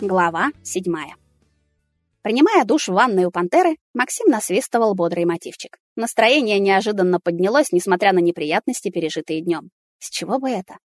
Глава 7. Принимая душ в ванной у пантеры, Максим насвистывал бодрый мотивчик. Настроение неожиданно поднялось, несмотря на неприятности, пережитые днем. С чего бы это?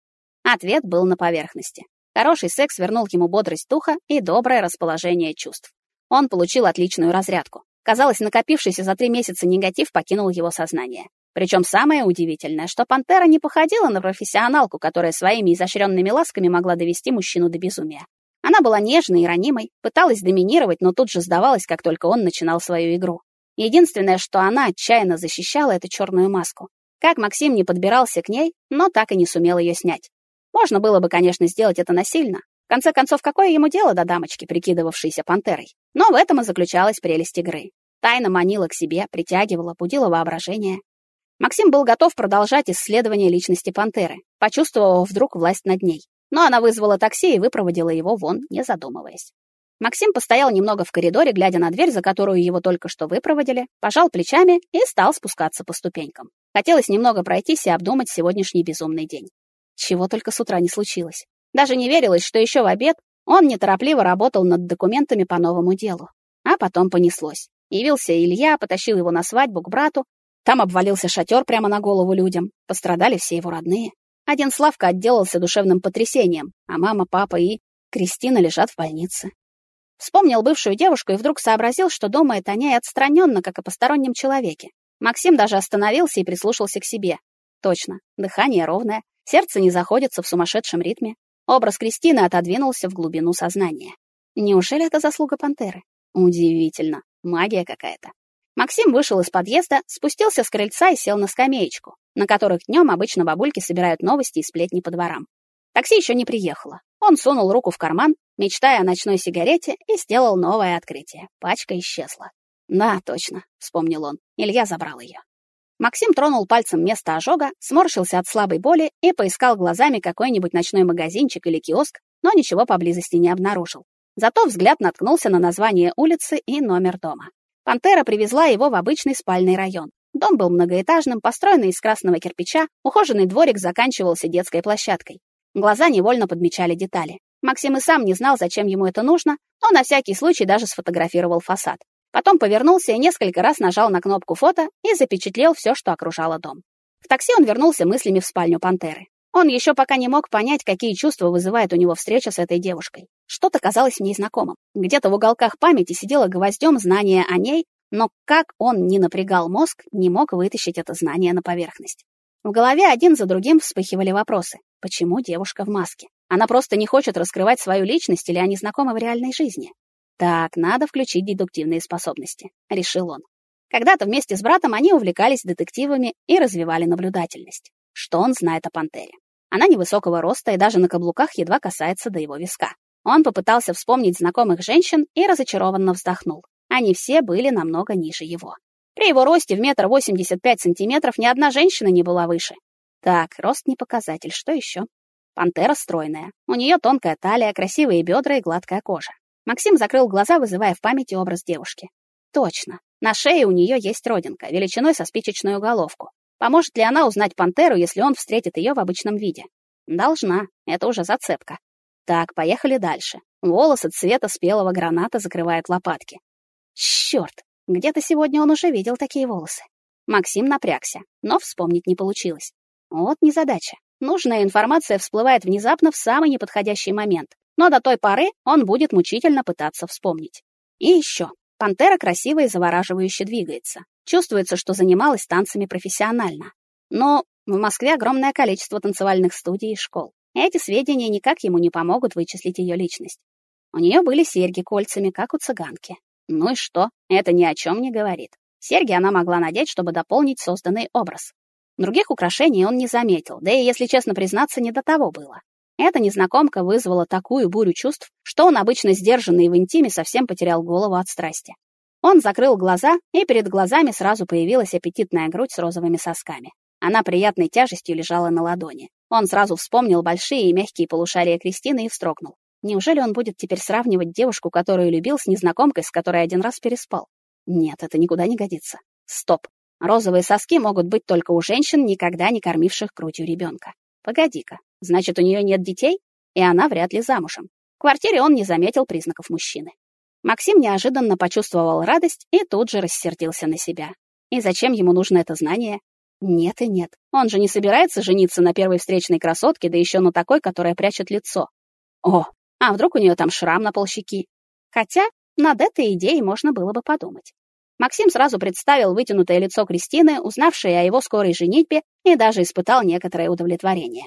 Ответ был на поверхности. Хороший секс вернул ему бодрость духа и доброе расположение чувств. Он получил отличную разрядку. Казалось, накопившийся за три месяца негатив покинул его сознание. Причем самое удивительное, что пантера не походила на профессионалку, которая своими изощренными ласками могла довести мужчину до безумия. Она была нежной и ранимой, пыталась доминировать, но тут же сдавалась, как только он начинал свою игру. Единственное, что она отчаянно защищала, это черную маску. Как Максим не подбирался к ней, но так и не сумел ее снять. Можно было бы, конечно, сделать это насильно. В конце концов, какое ему дело до дамочки, прикидывавшейся пантерой? Но в этом и заключалась прелесть игры. Тайна манила к себе, притягивала, будила воображение. Максим был готов продолжать исследование личности пантеры, почувствовав вдруг власть над ней но она вызвала такси и выпроводила его вон, не задумываясь. Максим постоял немного в коридоре, глядя на дверь, за которую его только что выпроводили, пожал плечами и стал спускаться по ступенькам. Хотелось немного пройтись и обдумать сегодняшний безумный день. Чего только с утра не случилось. Даже не верилось, что еще в обед он неторопливо работал над документами по новому делу. А потом понеслось. Явился Илья, потащил его на свадьбу к брату. Там обвалился шатер прямо на голову людям. Пострадали все его родные. Один Славка отделался душевным потрясением, а мама, папа и Кристина лежат в больнице. Вспомнил бывшую девушку и вдруг сообразил, что думает о ней отстраненно, как о постороннем человеке. Максим даже остановился и прислушался к себе. Точно, дыхание ровное, сердце не заходится в сумасшедшем ритме. Образ Кристины отодвинулся в глубину сознания. Неужели это заслуга пантеры? Удивительно, магия какая-то. Максим вышел из подъезда, спустился с крыльца и сел на скамеечку, на которых днем обычно бабульки собирают новости и сплетни по дворам. Такси еще не приехало. Он сунул руку в карман, мечтая о ночной сигарете, и сделал новое открытие. Пачка исчезла. «Да, точно», — вспомнил он. Илья забрал ее. Максим тронул пальцем место ожога, сморщился от слабой боли и поискал глазами какой-нибудь ночной магазинчик или киоск, но ничего поблизости не обнаружил. Зато взгляд наткнулся на название улицы и номер дома. Пантера привезла его в обычный спальный район. Дом был многоэтажным, построенный из красного кирпича, ухоженный дворик заканчивался детской площадкой. Глаза невольно подмечали детали. Максим и сам не знал, зачем ему это нужно, но на всякий случай даже сфотографировал фасад. Потом повернулся и несколько раз нажал на кнопку фото и запечатлел все, что окружало дом. В такси он вернулся мыслями в спальню пантеры. Он еще пока не мог понять, какие чувства вызывает у него встреча с этой девушкой. Что-то казалось мне знакомым. Где-то в уголках памяти сидело гвоздем знание о ней, но как он не напрягал мозг, не мог вытащить это знание на поверхность. В голове один за другим вспыхивали вопросы. Почему девушка в маске? Она просто не хочет раскрывать свою личность или они знакомы в реальной жизни? Так, надо включить дедуктивные способности, решил он. Когда-то вместе с братом они увлекались детективами и развивали наблюдательность. Что он знает о пантере? Она невысокого роста и даже на каблуках едва касается до его виска. Он попытался вспомнить знакомых женщин и разочарованно вздохнул. Они все были намного ниже его. При его росте в метр восемьдесят пять сантиметров ни одна женщина не была выше. Так, рост не показатель, что еще? Пантера стройная. У нее тонкая талия, красивые бедра и гладкая кожа. Максим закрыл глаза, вызывая в памяти образ девушки. Точно. На шее у нее есть родинка, величиной со спичечную головку. Поможет ли она узнать пантеру, если он встретит ее в обычном виде? Должна. Это уже зацепка. Так, поехали дальше. Волосы цвета спелого граната закрывают лопатки. Черт, где-то сегодня он уже видел такие волосы. Максим напрягся, но вспомнить не получилось. Вот незадача. Нужная информация всплывает внезапно в самый неподходящий момент, но до той поры он будет мучительно пытаться вспомнить. И еще. Пантера красиво и завораживающе двигается. Чувствуется, что занималась танцами профессионально. Но в Москве огромное количество танцевальных студий и школ. Эти сведения никак ему не помогут вычислить ее личность. У нее были серьги кольцами, как у цыганки. Ну и что? Это ни о чем не говорит. Серьги она могла надеть, чтобы дополнить созданный образ. Других украшений он не заметил, да и, если честно признаться, не до того было. Эта незнакомка вызвала такую бурю чувств, что он, обычно сдержанный в интиме, совсем потерял голову от страсти. Он закрыл глаза, и перед глазами сразу появилась аппетитная грудь с розовыми сосками. Она приятной тяжестью лежала на ладони. Он сразу вспомнил большие и мягкие полушария Кристины и встрогнул. Неужели он будет теперь сравнивать девушку, которую любил, с незнакомкой, с которой один раз переспал? Нет, это никуда не годится. Стоп. Розовые соски могут быть только у женщин, никогда не кормивших грудью ребенка. Погоди-ка, значит, у нее нет детей? И она вряд ли замужем. квартире он не заметил признаков мужчины. Максим неожиданно почувствовал радость и тут же рассердился на себя. И зачем ему нужно это знание? Нет и нет. Он же не собирается жениться на первой встречной красотке, да еще на такой, которая прячет лицо. О, а вдруг у нее там шрам на полщеки? Хотя над этой идеей можно было бы подумать. Максим сразу представил вытянутое лицо Кристины, узнавшей о его скорой женитьбе, и даже испытал некоторое удовлетворение.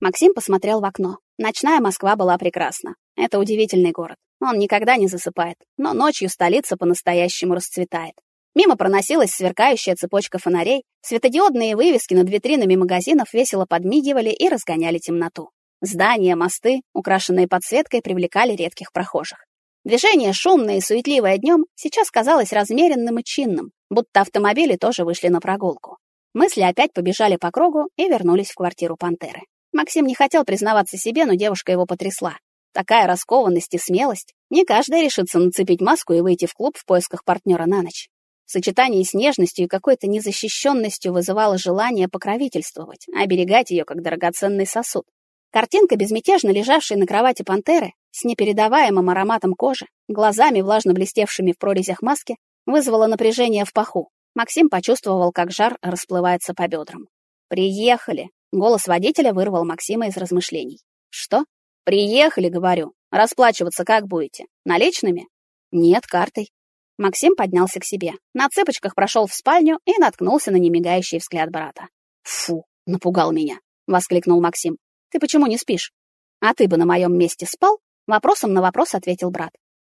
Максим посмотрел в окно. Ночная Москва была прекрасна. Это удивительный город. Он никогда не засыпает, но ночью столица по-настоящему расцветает. Мимо проносилась сверкающая цепочка фонарей, светодиодные вывески над витринами магазинов весело подмигивали и разгоняли темноту. Здания, мосты, украшенные подсветкой, привлекали редких прохожих. Движение шумное и суетливое днем сейчас казалось размеренным и чинным, будто автомобили тоже вышли на прогулку. Мысли опять побежали по кругу и вернулись в квартиру Пантеры. Максим не хотел признаваться себе, но девушка его потрясла. Такая раскованность и смелость. Не каждый решится нацепить маску и выйти в клуб в поисках партнера на ночь. В сочетании с нежностью и какой-то незащищенностью вызывало желание покровительствовать, оберегать ее как драгоценный сосуд. Картинка, безмятежно лежавшей на кровати пантеры, с непередаваемым ароматом кожи, глазами, влажно блестевшими в прорезях маски, вызвала напряжение в паху. Максим почувствовал, как жар расплывается по бедрам. «Приехали!» — голос водителя вырвал Максима из размышлений. «Что?» «Приехали, говорю. Расплачиваться как будете? Наличными?» «Нет, картой». Максим поднялся к себе. На цыпочках прошел в спальню и наткнулся на немигающий взгляд брата. «Фу, напугал меня!» — воскликнул Максим. «Ты почему не спишь?» «А ты бы на моем месте спал?» Вопросом на вопрос ответил брат.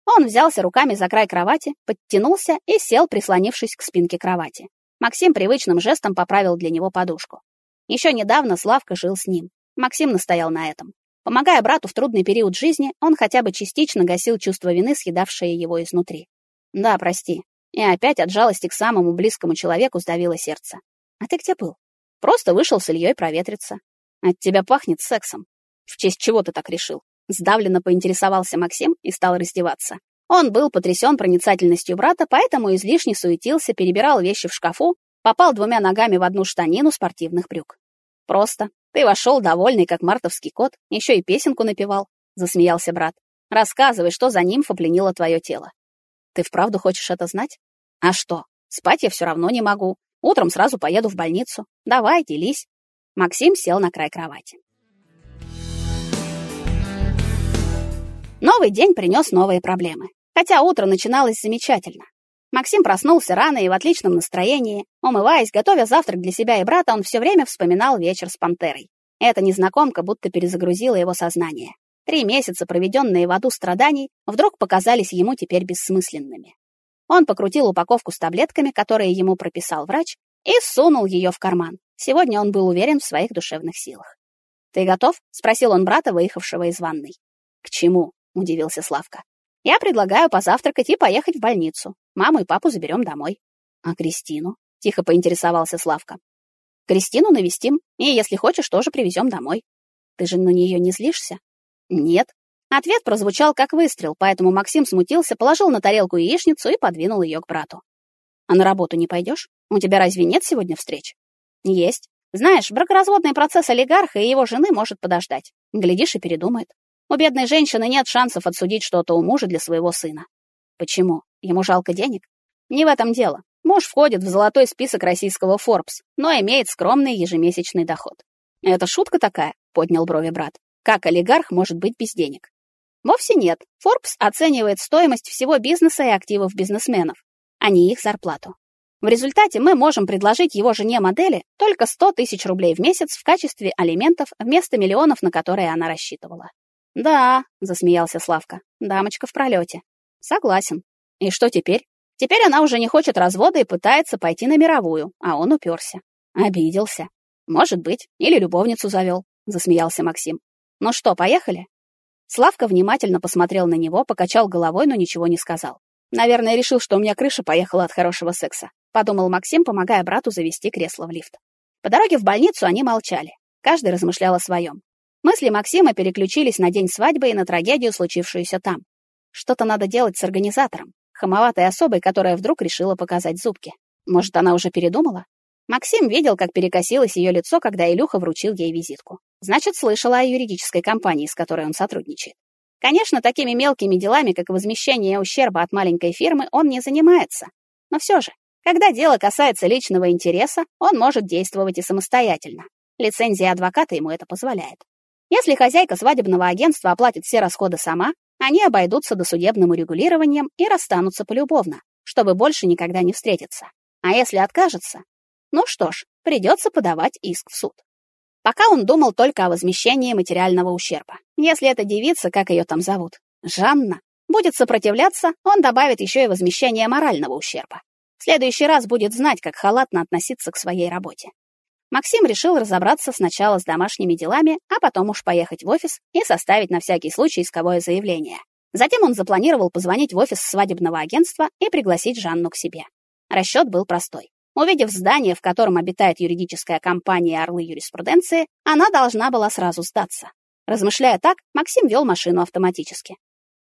Он взялся руками за край кровати, подтянулся и сел, прислонившись к спинке кровати. Максим привычным жестом поправил для него подушку. Еще недавно Славка жил с ним. Максим настоял на этом. Помогая брату в трудный период жизни, он хотя бы частично гасил чувство вины, съедавшее его изнутри. Да, прости. И опять от жалости к самому близкому человеку сдавило сердце. А ты где был? Просто вышел с Ильей проветриться. От тебя пахнет сексом. В честь чего ты так решил? Сдавленно поинтересовался Максим и стал раздеваться. Он был потрясен проницательностью брата, поэтому излишне суетился, перебирал вещи в шкафу, попал двумя ногами в одну штанину спортивных брюк. Просто ты вошел довольный, как мартовский кот, еще и песенку напевал, засмеялся брат. Рассказывай, что за нимфа пленила твое тело. Ты вправду хочешь это знать? А что? Спать я все равно не могу. Утром сразу поеду в больницу. Давай, делись. Максим сел на край кровати. Новый день принес новые проблемы. Хотя утро начиналось замечательно. Максим проснулся рано и в отличном настроении. Умываясь, готовя завтрак для себя и брата, он все время вспоминал вечер с пантерой. Эта незнакомка будто перезагрузила его сознание. Три месяца, проведенные в аду страданий, вдруг показались ему теперь бессмысленными. Он покрутил упаковку с таблетками, которые ему прописал врач, и сунул ее в карман. Сегодня он был уверен в своих душевных силах. «Ты готов?» — спросил он брата, выехавшего из ванной. «К чему?» — удивился Славка. «Я предлагаю позавтракать и поехать в больницу. Маму и папу заберем домой. А Кристину? Тихо поинтересовался Славка. Кристину навестим, и, если хочешь, тоже привезем домой. Ты же на нее не злишься? Нет. Ответ прозвучал как выстрел, поэтому Максим смутился, положил на тарелку яичницу и подвинул ее к брату. А на работу не пойдешь? У тебя разве нет сегодня встреч? Есть. Знаешь, бракоразводный процесс олигарха и его жены может подождать. Глядишь и передумает. У бедной женщины нет шансов отсудить что-то у мужа для своего сына. Почему? Ему жалко денег? Не в этом дело. Муж входит в золотой список российского Forbes, но имеет скромный ежемесячный доход. Это шутка такая, поднял брови брат. Как олигарх может быть без денег? Вовсе нет. Forbes оценивает стоимость всего бизнеса и активов бизнесменов, а не их зарплату. В результате мы можем предложить его жене модели только 100 тысяч рублей в месяц в качестве алиментов вместо миллионов, на которые она рассчитывала. «Да», — засмеялся Славка, — «дамочка в пролете». «Согласен. И что теперь? Теперь она уже не хочет развода и пытается пойти на мировую, а он уперся. Обиделся. Может быть, или любовницу завел, засмеялся Максим. Ну что, поехали? Славка внимательно посмотрел на него, покачал головой, но ничего не сказал. Наверное, решил, что у меня крыша поехала от хорошего секса, подумал Максим, помогая брату завести кресло в лифт. По дороге в больницу они молчали. Каждый размышлял о своем. Мысли Максима переключились на день свадьбы и на трагедию, случившуюся там. Что-то надо делать с организатором хамоватой особой, которая вдруг решила показать зубки. Может, она уже передумала? Максим видел, как перекосилось ее лицо, когда Илюха вручил ей визитку. Значит, слышала о юридической компании, с которой он сотрудничает. Конечно, такими мелкими делами, как возмещение ущерба от маленькой фирмы, он не занимается. Но все же, когда дело касается личного интереса, он может действовать и самостоятельно. Лицензия адвоката ему это позволяет. Если хозяйка свадебного агентства оплатит все расходы сама, они обойдутся досудебным урегулированием и расстанутся полюбовно, чтобы больше никогда не встретиться. А если откажется? Ну что ж, придется подавать иск в суд. Пока он думал только о возмещении материального ущерба. Если эта девица, как ее там зовут, Жанна, будет сопротивляться, он добавит еще и возмещение морального ущерба. Следующий раз будет знать, как халатно относиться к своей работе. Максим решил разобраться сначала с домашними делами, а потом уж поехать в офис и составить на всякий случай исковое заявление. Затем он запланировал позвонить в офис свадебного агентства и пригласить Жанну к себе. Расчет был простой. Увидев здание, в котором обитает юридическая компания «Орлы юриспруденции», она должна была сразу сдаться. Размышляя так, Максим вел машину автоматически.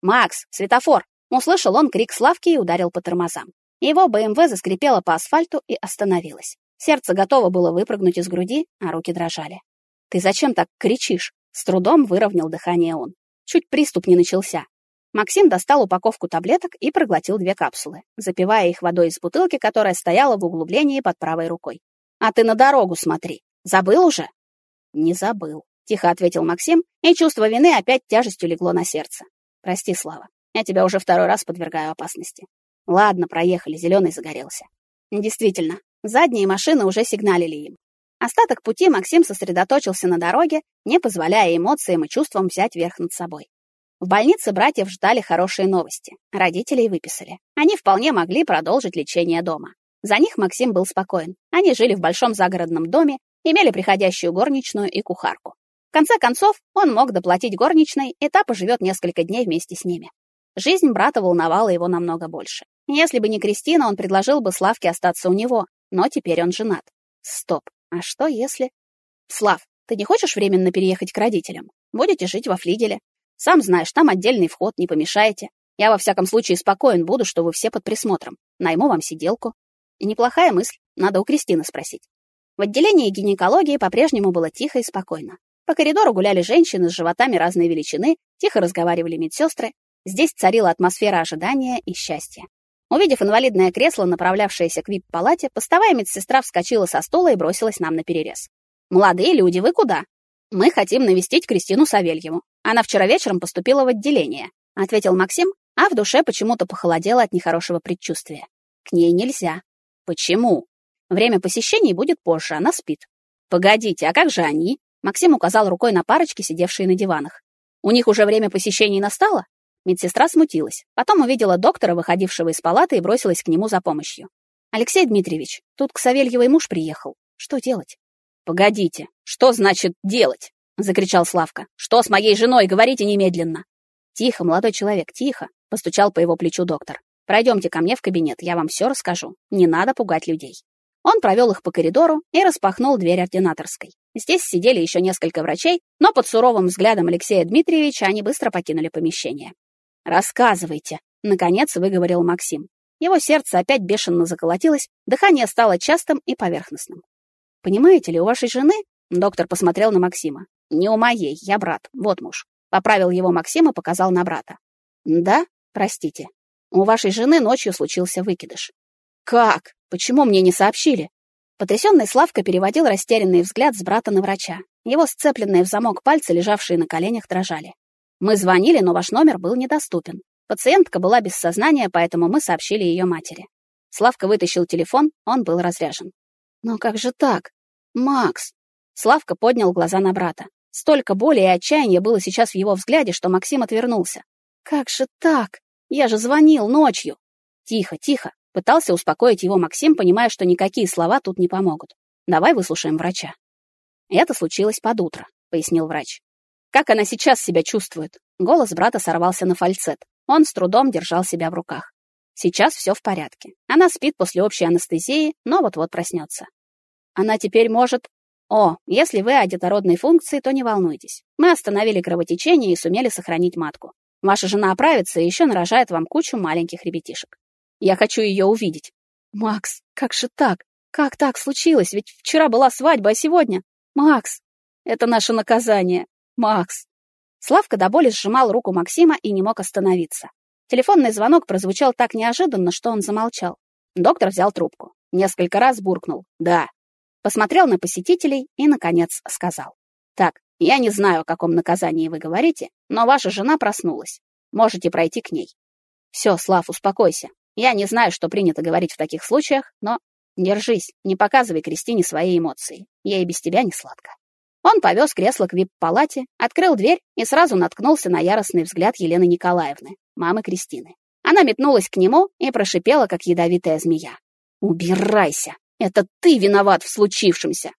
«Макс, светофор!» Услышал он крик Славки и ударил по тормозам. Его БМВ заскрипело по асфальту и остановилось. Сердце готово было выпрыгнуть из груди, а руки дрожали. «Ты зачем так кричишь?» С трудом выровнял дыхание он. Чуть приступ не начался. Максим достал упаковку таблеток и проглотил две капсулы, запивая их водой из бутылки, которая стояла в углублении под правой рукой. «А ты на дорогу смотри. Забыл уже?» «Не забыл», — тихо ответил Максим, и чувство вины опять тяжестью легло на сердце. «Прости, Слава, я тебя уже второй раз подвергаю опасности». «Ладно, проехали, зеленый загорелся». Действительно, задние машины уже сигналили им. Остаток пути Максим сосредоточился на дороге, не позволяя эмоциям и чувствам взять верх над собой. В больнице братьев ждали хорошие новости. Родителей выписали. Они вполне могли продолжить лечение дома. За них Максим был спокоен. Они жили в большом загородном доме, имели приходящую горничную и кухарку. В конце концов, он мог доплатить горничной, и та поживет несколько дней вместе с ними. Жизнь брата волновала его намного больше. Если бы не Кристина, он предложил бы Славке остаться у него, но теперь он женат. Стоп, а что если... Слав, ты не хочешь временно переехать к родителям? Будете жить во Флиделе. Сам знаешь, там отдельный вход, не помешаете. Я во всяком случае спокоен буду, что вы все под присмотром. Найму вам сиделку. И неплохая мысль, надо у Кристины спросить. В отделении гинекологии по-прежнему было тихо и спокойно. По коридору гуляли женщины с животами разной величины, тихо разговаривали медсестры. Здесь царила атмосфера ожидания и счастья. Увидев инвалидное кресло, направлявшееся к вип-палате, постовая медсестра вскочила со стула и бросилась нам на перерез. «Молодые люди, вы куда?» «Мы хотим навестить Кристину Савельеву. Она вчера вечером поступила в отделение», — ответил Максим, а в душе почему-то похолодело от нехорошего предчувствия. «К ней нельзя». «Почему?» «Время посещений будет позже, она спит». «Погодите, а как же они?» Максим указал рукой на парочки, сидевшие на диванах. «У них уже время посещений настало?» Медсестра смутилась. Потом увидела доктора, выходившего из палаты, и бросилась к нему за помощью. «Алексей Дмитриевич, тут к Савельевой муж приехал. Что делать?» «Погодите, что значит «делать»?» — закричал Славка. «Что с моей женой? Говорите немедленно!» «Тихо, молодой человек, тихо!» — постучал по его плечу доктор. «Пройдемте ко мне в кабинет, я вам все расскажу. Не надо пугать людей». Он провел их по коридору и распахнул дверь ординаторской. Здесь сидели еще несколько врачей, но под суровым взглядом Алексея Дмитриевича они быстро покинули помещение. «Рассказывайте», — наконец выговорил Максим. Его сердце опять бешено заколотилось, дыхание стало частым и поверхностным. Понимаете ли, у вашей жены, доктор посмотрел на Максима. Не у моей, я брат, вот муж. Поправил его Максим и показал на брата. Да, простите. У вашей жены ночью случился выкидыш. Как? Почему мне не сообщили? Потрясенный Славка переводил растерянный взгляд с брата на врача. Его сцепленные в замок пальцы, лежавшие на коленях, дрожали. Мы звонили, но ваш номер был недоступен. Пациентка была без сознания, поэтому мы сообщили ее матери. Славка вытащил телефон, он был разряжен. Но как же так? Макс. Славка поднял глаза на брата. Столько боли и отчаяния было сейчас в его взгляде, что Максим отвернулся. Как же так? Я же звонил ночью. Тихо, тихо, пытался успокоить его Максим, понимая, что никакие слова тут не помогут. Давай выслушаем врача. Это случилось под утро, пояснил врач. Как она сейчас себя чувствует? Голос брата сорвался на фальцет. Он с трудом держал себя в руках. Сейчас все в порядке. Она спит после общей анестезии, но вот-вот проснется. Она теперь может... О, если вы о детородной функции, то не волнуйтесь. Мы остановили кровотечение и сумели сохранить матку. Ваша жена оправится и еще нарожает вам кучу маленьких ребятишек. Я хочу ее увидеть. Макс, как же так? Как так случилось? Ведь вчера была свадьба, а сегодня... Макс, это наше наказание. Макс. Славка до боли сжимал руку Максима и не мог остановиться. Телефонный звонок прозвучал так неожиданно, что он замолчал. Доктор взял трубку. Несколько раз буркнул «Да». Посмотрел на посетителей и, наконец, сказал. «Так, я не знаю, о каком наказании вы говорите, но ваша жена проснулась. Можете пройти к ней». «Все, Слав, успокойся. Я не знаю, что принято говорить в таких случаях, но держись, не показывай Кристине свои эмоции. Ей без тебя не сладко». Он повез кресло к вип-палате, открыл дверь и сразу наткнулся на яростный взгляд Елены Николаевны, мамы Кристины. Она метнулась к нему и прошипела, как ядовитая змея. «Убирайся! Это ты виноват в случившемся!